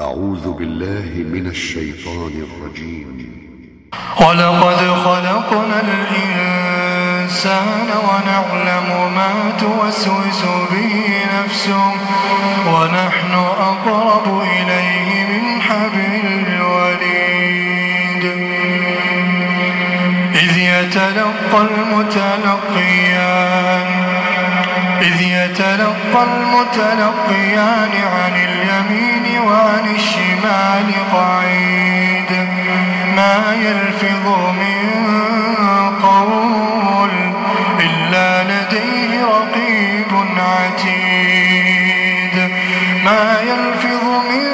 أعوذ بالله من الشيطان الرجيم. ولقد خلقنا الإنسان ونعلم ما توسوس به نفسه ونحن أقرب إليه من حبل الوريد إذ يتلقى المتلقيان إذ يتلقى المتلقيان عن اليمين وعن الشمال قعيد. ما يلفظ من قول إلا لديه رقيب عتيد. ما يلفظ من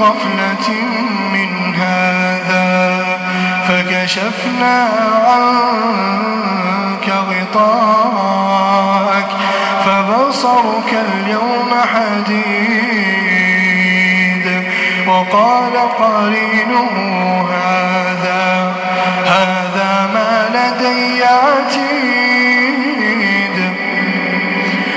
غفلة من هذا فكشفنا عنك غطاءك فبصرك اليوم حديد وقال قرينه هذا هذا ما لدي عتيد.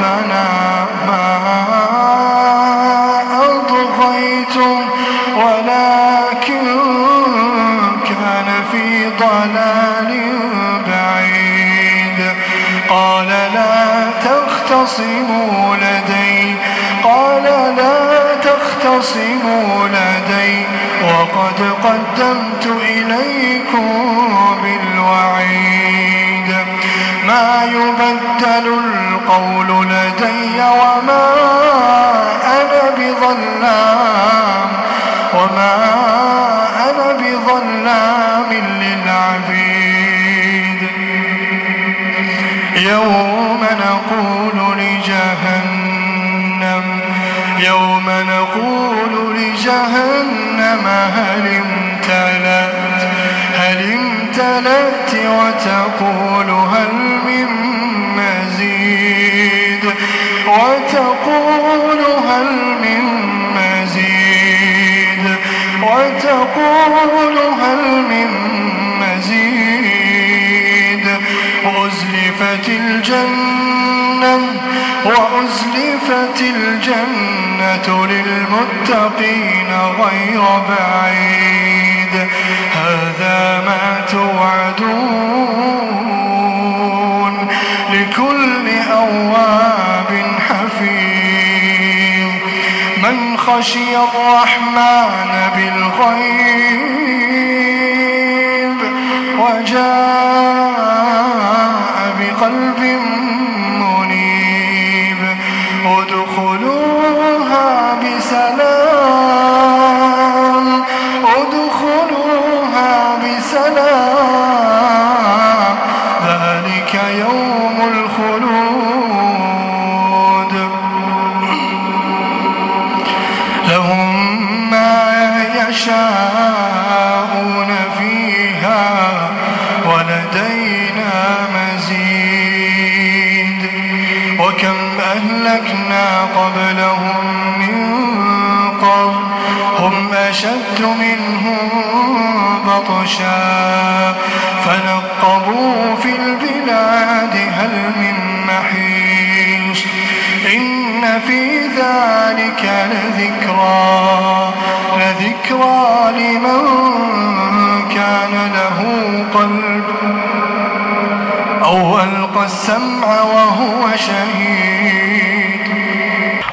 ربنا ما أضغيتم ولكن كان في ضلال بعيد. قال لا تختصموا لدي قال لا تختصموا لدي وقد قدمت إليكم بالوعيد. ما يبدل القول لدي وما أنا بظلام وما أنا بظلام للعبيد. يوم نقول لجهنم يوم نقول لجهنم هل امتلأت؟ هل امتلأت وتقول هل من مزيد؟ وتقول هل من مزيد؟ وتقول هل من مزيد؟ وأزلفت الجنة وأزلفت الجنة للمتقين غير بعيد. هذا ما توعدون لكل أواب حفيظ من خشي الرحمن بالغيب وجاء أهلكنا قبلهم من قرن هم أشد منهم بطشا. فنقبوا في البلاد هل من محيص؟ إن في ذلك لذكرى لذكرى لمن كان له قلب أو ألقى السمع وهو شهيد.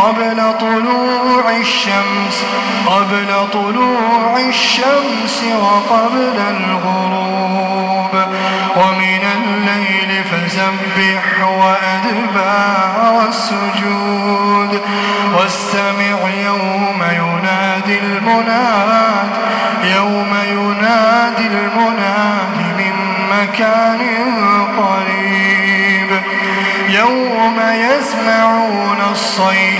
قبل طلوع الشمس قبل طلوع الشمس وقبل الغروب. ومن الليل فسبح وأدبار السجود واستمع يوم ينادي المناد يوم ينادي المناد من مكان قريب. يوم يسمعون الصيحة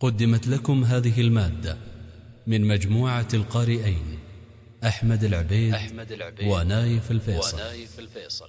قدمت لكم هذه المادة من مجموعة القارئين أحمد العبيد, أحمد العبيد ونايف الفيصل, ونايف الفيصل.